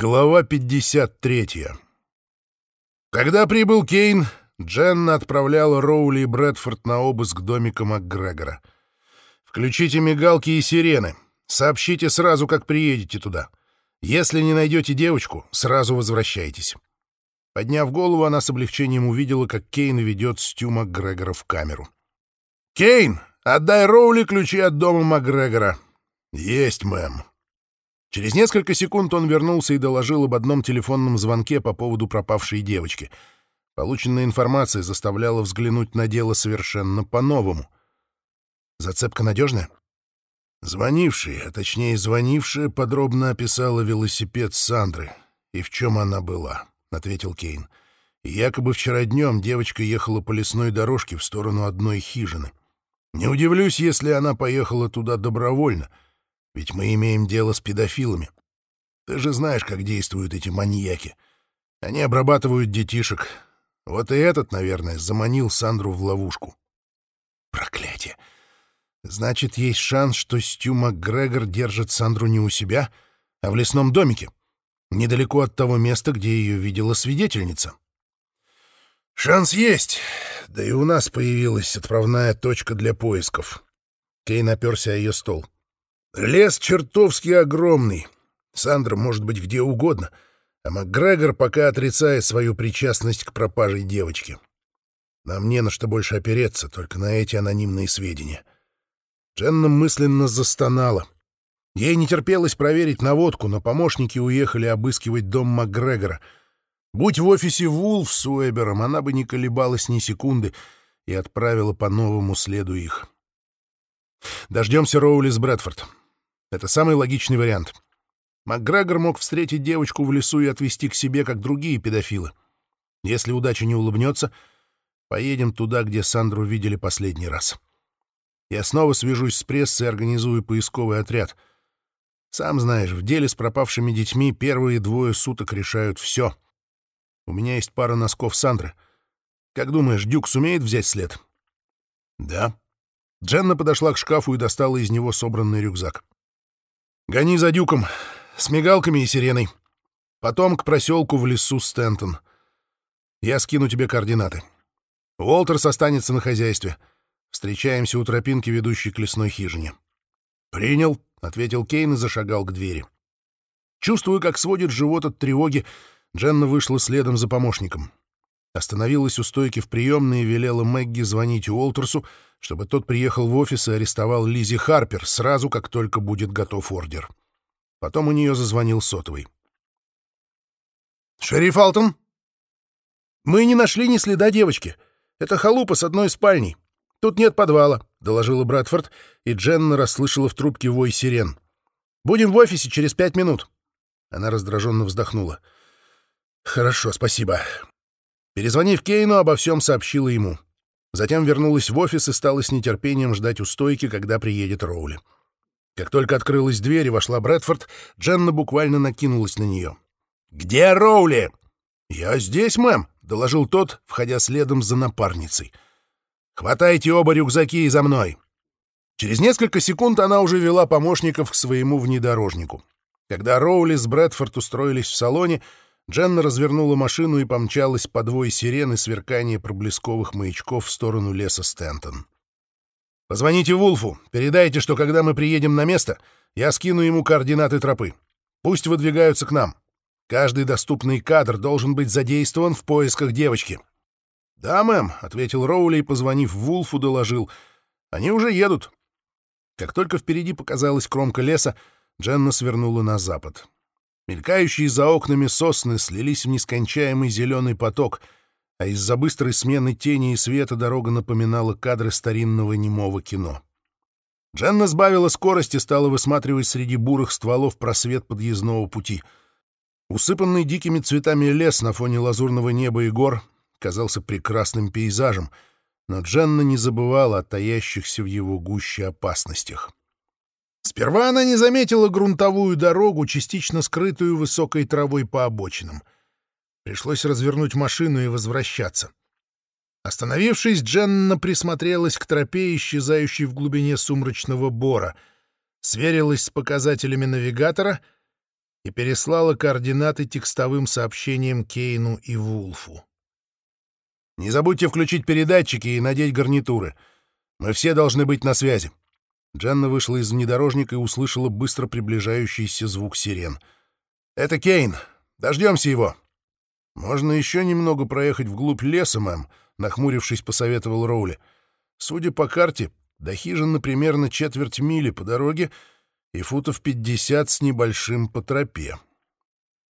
Глава 53. Когда прибыл Кейн, Дженна отправляла Роули и Брэдфорд на обыск домика МакГрегора. «Включите мигалки и сирены. Сообщите сразу, как приедете туда. Если не найдете девочку, сразу возвращайтесь». Подняв голову, она с облегчением увидела, как Кейн ведет Стю МакГрегора в камеру. «Кейн, отдай Роули ключи от дома МакГрегора». «Есть, мэм». Через несколько секунд он вернулся и доложил об одном телефонном звонке по поводу пропавшей девочки. Полученная информация заставляла взглянуть на дело совершенно по-новому. Зацепка надежная? Звонивший, а точнее звонившая, подробно описала велосипед Сандры и в чем она была, — ответил Кейн. Якобы вчера днем девочка ехала по лесной дорожке в сторону одной хижины. Не удивлюсь, если она поехала туда добровольно — ведь мы имеем дело с педофилами. Ты же знаешь, как действуют эти маньяки. Они обрабатывают детишек. Вот и этот, наверное, заманил Сандру в ловушку. Проклятие! Значит, есть шанс, что Стю МакГрегор держит Сандру не у себя, а в лесном домике, недалеко от того места, где ее видела свидетельница. Шанс есть, да и у нас появилась отправная точка для поисков. Кей наперся о ее стол. — Лес чертовски огромный. Сандра может быть где угодно, а МакГрегор пока отрицает свою причастность к пропаже девочки. Нам не на что больше опереться, только на эти анонимные сведения. Дженна мысленно застонала. Ей не терпелось проверить наводку, но помощники уехали обыскивать дом МакГрегора. Будь в офисе Вулф с Уэбером, она бы не колебалась ни секунды и отправила по новому следу их. Дождемся Роули с Брэдфорд. Это самый логичный вариант. МакГрегор мог встретить девочку в лесу и отвезти к себе, как другие педофилы. Если удача не улыбнется, поедем туда, где Сандру видели последний раз. Я снова свяжусь с прессой и организую поисковый отряд. Сам знаешь, в деле с пропавшими детьми первые двое суток решают все. У меня есть пара носков Сандры. Как думаешь, Дюк сумеет взять след? Да. Дженна подошла к шкафу и достала из него собранный рюкзак. Гони за дюком, с мигалками и сиреной. Потом к проселку в лесу Стентон. Я скину тебе координаты. Уолтерс останется на хозяйстве. Встречаемся у тропинки, ведущей к лесной хижине. «Принял», — ответил Кейн и зашагал к двери. Чувствуя, как сводит живот от тревоги, Дженна вышла следом за помощником. Остановилась у стойки в приемной и велела Мэгги звонить Уолтерсу, чтобы тот приехал в офис и арестовал Лизи Харпер сразу, как только будет готов ордер. Потом у нее зазвонил сотовый. «Шериф Алтон?» «Мы не нашли ни следа девочки. Это халупа с одной спальней. Тут нет подвала», — доложила Брэдфорд, и Дженна расслышала в трубке вой сирен. «Будем в офисе через пять минут». Она раздраженно вздохнула. «Хорошо, спасибо». Перезвонив Кейну, обо всем сообщила ему. Затем вернулась в офис и стала с нетерпением ждать у стойки, когда приедет Роули. Как только открылась дверь и вошла Брэдфорд, Дженна буквально накинулась на нее. «Где Роули?» «Я здесь, мэм», — доложил тот, входя следом за напарницей. «Хватайте оба рюкзаки и за мной». Через несколько секунд она уже вела помощников к своему внедорожнику. Когда Роули с Брэдфорд устроились в салоне, Дженна развернула машину и помчалась по двое сирены сверкания проблесковых маячков в сторону леса Стентон. «Позвоните Вулфу, передайте, что когда мы приедем на место, я скину ему координаты тропы. Пусть выдвигаются к нам. Каждый доступный кадр должен быть задействован в поисках девочки». «Да, мэм», — ответил Роули и, позвонив Вулфу, доложил. «Они уже едут». Как только впереди показалась кромка леса, Дженна свернула на запад. Мелькающие за окнами сосны слились в нескончаемый зеленый поток, а из-за быстрой смены тени и света дорога напоминала кадры старинного немого кино. Дженна сбавила скорость и стала высматривать среди бурых стволов просвет подъездного пути. Усыпанный дикими цветами лес на фоне лазурного неба и гор казался прекрасным пейзажем, но Дженна не забывала о таящихся в его гуще опасностях. Сперва она не заметила грунтовую дорогу, частично скрытую высокой травой по обочинам. Пришлось развернуть машину и возвращаться. Остановившись, Дженна присмотрелась к тропе, исчезающей в глубине сумрачного бора, сверилась с показателями навигатора и переслала координаты текстовым сообщением Кейну и Вулфу. «Не забудьте включить передатчики и надеть гарнитуры. Мы все должны быть на связи». Дженна вышла из внедорожника и услышала быстро приближающийся звук сирен. «Это Кейн. Дождемся его». «Можно еще немного проехать вглубь леса, мэм», — нахмурившись, посоветовал Роули. «Судя по карте, до хижины примерно четверть мили по дороге и футов пятьдесят с небольшим по тропе.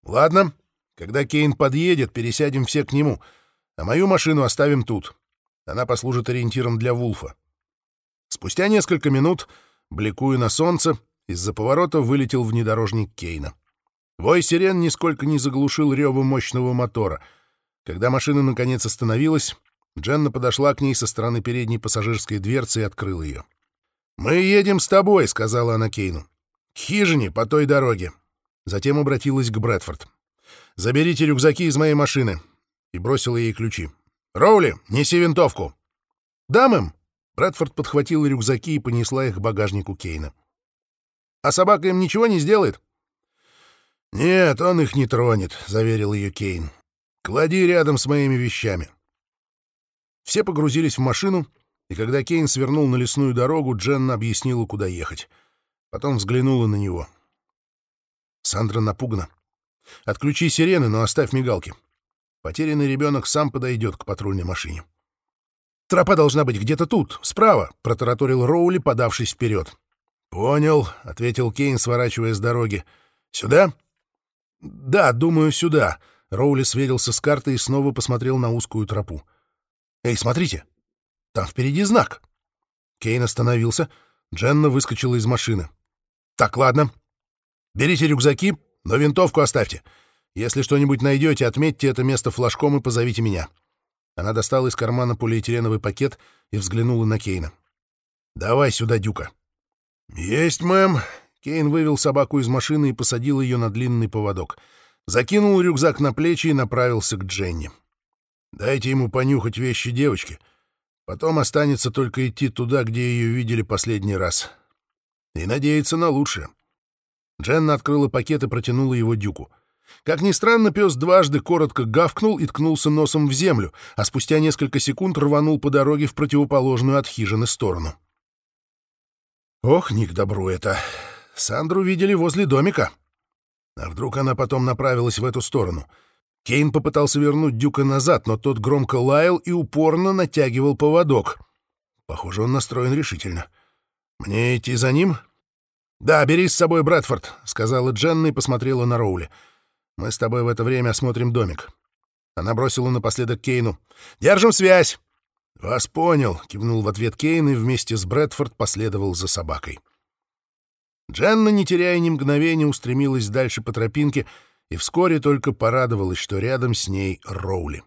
Ладно, когда Кейн подъедет, пересядем все к нему, а мою машину оставим тут. Она послужит ориентиром для Вулфа. Спустя несколько минут, бликуя на солнце, из-за поворота вылетел внедорожник Кейна. Вой сирен нисколько не заглушил рева мощного мотора. Когда машина наконец остановилась, Дженна подошла к ней со стороны передней пассажирской дверцы и открыла ее. «Мы едем с тобой», — сказала она Кейну. «К хижине по той дороге». Затем обратилась к Брэдфорд. «Заберите рюкзаки из моей машины». И бросила ей ключи. «Роули, неси винтовку». «Да, мэм». Брэдфорд подхватила рюкзаки и понесла их к багажнику Кейна. «А собака им ничего не сделает?» «Нет, он их не тронет», — заверил ее Кейн. «Клади рядом с моими вещами». Все погрузились в машину, и когда Кейн свернул на лесную дорогу, Дженна объяснила, куда ехать. Потом взглянула на него. Сандра напугана. «Отключи сирены, но оставь мигалки. Потерянный ребенок сам подойдет к патрульной машине». «Тропа должна быть где-то тут, справа», — протараторил Роули, подавшись вперед. «Понял», — ответил Кейн, сворачивая с дороги. «Сюда?» «Да, думаю, сюда». Роули сверился с картой и снова посмотрел на узкую тропу. «Эй, смотрите! Там впереди знак!» Кейн остановился. Дженна выскочила из машины. «Так, ладно. Берите рюкзаки, но винтовку оставьте. Если что-нибудь найдете, отметьте это место флажком и позовите меня». Она достала из кармана полиэтиленовый пакет и взглянула на Кейна. «Давай сюда, Дюка». «Есть, мэм», Кейн вывел собаку из машины и посадил ее на длинный поводок. Закинул рюкзак на плечи и направился к Дженни. «Дайте ему понюхать вещи девочки. Потом останется только идти туда, где ее видели последний раз. И надеяться на лучшее». Дженна открыла пакет и протянула его Дюку. Как ни странно, пес дважды коротко гавкнул и ткнулся носом в землю, а спустя несколько секунд рванул по дороге в противоположную от хижины сторону. «Ох, не к добру это!» Сандру видели возле домика. А вдруг она потом направилась в эту сторону? Кейн попытался вернуть Дюка назад, но тот громко лаял и упорно натягивал поводок. Похоже, он настроен решительно. «Мне идти за ним?» «Да, бери с собой Брэдфорд», — сказала Дженна и посмотрела на Роули. «Мы с тобой в это время осмотрим домик». Она бросила напоследок Кейну. «Держим связь!» «Вас понял», — кивнул в ответ Кейн и вместе с Брэдфорд последовал за собакой. Дженна, не теряя ни мгновения, устремилась дальше по тропинке и вскоре только порадовалась, что рядом с ней Роули.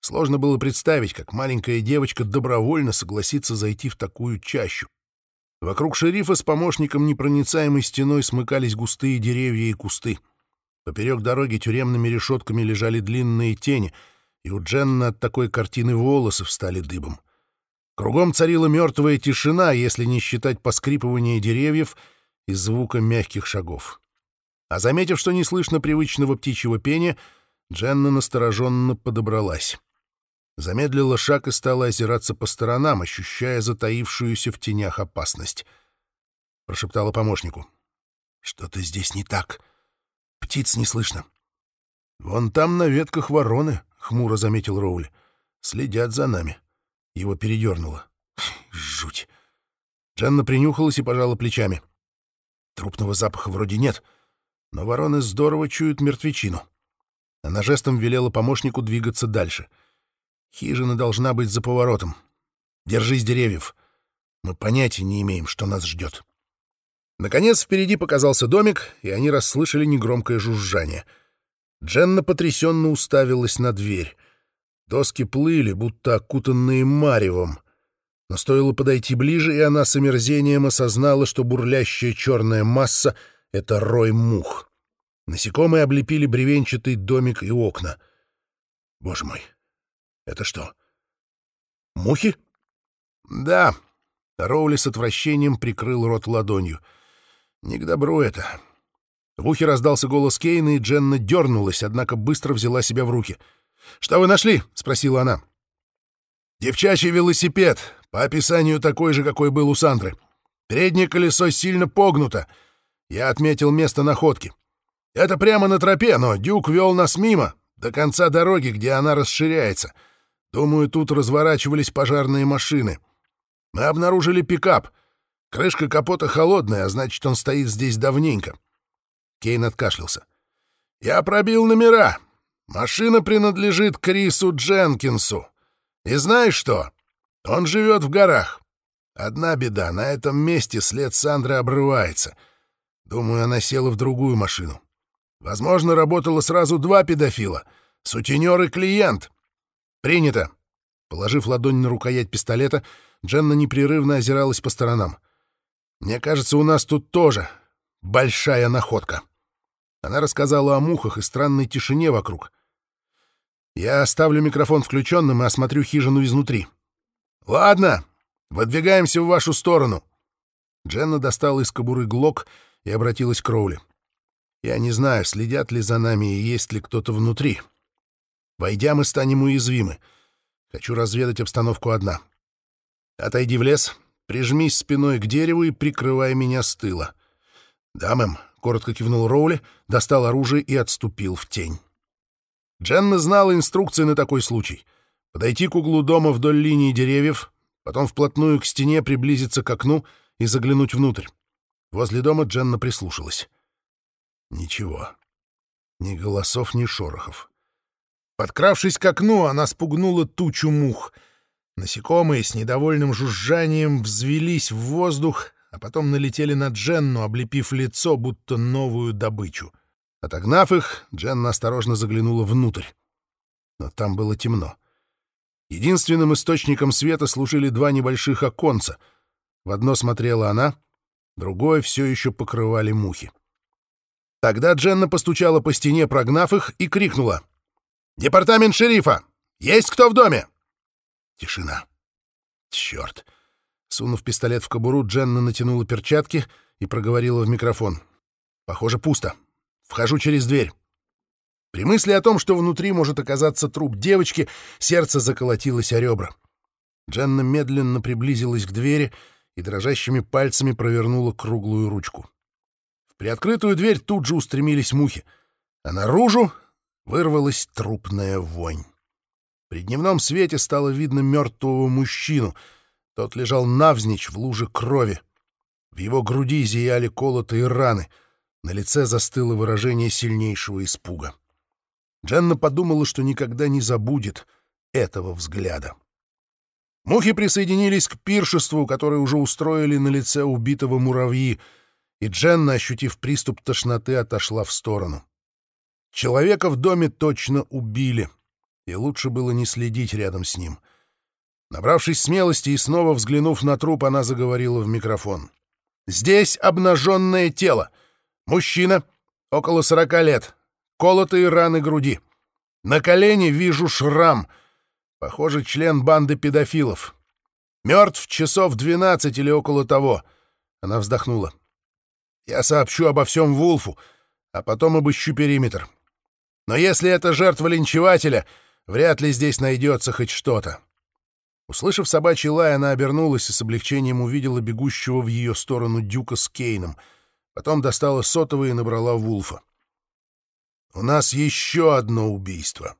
Сложно было представить, как маленькая девочка добровольно согласится зайти в такую чащу. Вокруг шерифа с помощником непроницаемой стеной смыкались густые деревья и кусты. Поперек дороги тюремными решетками лежали длинные тени, и у Дженны от такой картины волосы встали дыбом. Кругом царила мертвая тишина, если не считать поскрипывания деревьев — и звука мягких шагов. А заметив, что не слышно привычного птичьего пения, Дженна настороженно подобралась. Замедлила шаг и стала озираться по сторонам, ощущая затаившуюся в тенях опасность. Прошептала помощнику. «Что-то здесь не так. Птиц не слышно». «Вон там на ветках вороны», — хмуро заметил Роули. «Следят за нами». Его передернуло. «Жуть». Дженна принюхалась и пожала плечами. Трупного запаха вроде нет, но вороны здорово чуют мертвечину. Она жестом велела помощнику двигаться дальше. Хижина должна быть за поворотом. Держись деревьев. Мы понятия не имеем, что нас ждет. Наконец впереди показался домик, и они расслышали негромкое жужжание. Дженна потрясенно уставилась на дверь. Доски плыли, будто окутанные маревом. Но стоило подойти ближе, и она с омерзением осознала, что бурлящая черная масса — это рой мух. Насекомые облепили бревенчатый домик и окна. Боже мой, это что, мухи? Да. Роули с отвращением прикрыл рот ладонью. Не к добру это. В ухе раздался голос Кейна, и Дженна дернулась, однако быстро взяла себя в руки. «Что вы нашли?» — спросила она. «Девчачий велосипед, по описанию такой же, какой был у Сандры. Переднее колесо сильно погнуто. Я отметил место находки. Это прямо на тропе, но Дюк вел нас мимо, до конца дороги, где она расширяется. Думаю, тут разворачивались пожарные машины. Мы обнаружили пикап. Крышка капота холодная, а значит, он стоит здесь давненько. Кейн откашлялся. «Я пробил номера. Машина принадлежит Крису Дженкинсу. И знаешь что? Он живет в горах. Одна беда, на этом месте след Сандры обрывается. Думаю, она села в другую машину. Возможно, работало сразу два педофила — сутенер и клиент. Принято. Положив ладонь на рукоять пистолета, Дженна непрерывно озиралась по сторонам. «Мне кажется, у нас тут тоже большая находка». Она рассказала о мухах и странной тишине вокруг. Я оставлю микрофон включенным и осмотрю хижину изнутри. Ладно, выдвигаемся в вашу сторону. Дженна достала из кобуры глок и обратилась к Кроули. Я не знаю, следят ли за нами и есть ли кто-то внутри. Войдя, мы станем уязвимы. Хочу разведать обстановку одна. Отойди в лес, прижмись спиной к дереву и прикрывай меня с тыла. Да, мэм, коротко кивнул Роули, достал оружие и отступил в тень. Дженна знала инструкции на такой случай. Подойти к углу дома вдоль линии деревьев, потом вплотную к стене приблизиться к окну и заглянуть внутрь. Возле дома Дженна прислушалась. Ничего. Ни голосов, ни шорохов. Подкравшись к окну, она спугнула тучу мух. Насекомые с недовольным жужжанием взвелись в воздух, а потом налетели на Дженну, облепив лицо, будто новую добычу. Отогнав их, Дженна осторожно заглянула внутрь. Но там было темно. Единственным источником света служили два небольших оконца. В одно смотрела она, другое все еще покрывали мухи. Тогда Дженна постучала по стене, прогнав их, и крикнула. «Департамент шерифа! Есть кто в доме?» Тишина. Черт! Сунув пистолет в кобуру, Дженна натянула перчатки и проговорила в микрофон. «Похоже, пусто. Вхожу через дверь». При мысли о том, что внутри может оказаться труп девочки, сердце заколотилось о ребра. Дженна медленно приблизилась к двери и дрожащими пальцами провернула круглую ручку. В приоткрытую дверь тут же устремились мухи, а наружу вырвалась трупная вонь. При дневном свете стало видно мертвого мужчину — тот лежал навзничь в луже крови. В его груди зияли колотые раны. На лице застыло выражение сильнейшего испуга. Дженна подумала, что никогда не забудет этого взгляда. Мухи присоединились к пиршеству, которое уже устроили на лице убитого муравьи, и Дженна, ощутив приступ тошноты, отошла в сторону. Человека в доме точно убили, и лучше было не следить рядом с ним — Набравшись смелости и снова взглянув на труп, она заговорила в микрофон. «Здесь обнаженное тело. Мужчина, около сорока лет. Колотые раны груди. На колене вижу шрам. Похоже, член банды педофилов. Мертв часов двенадцать или около того». Она вздохнула. «Я сообщу обо всем Вулфу, а потом обыщу периметр. Но если это жертва линчевателя, вряд ли здесь найдется хоть что-то». Услышав собачий лай, она обернулась и с облегчением увидела бегущего в ее сторону Дюка с Кейном. Потом достала сотовый и набрала Вулфа. «У нас еще одно убийство».